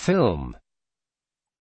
film.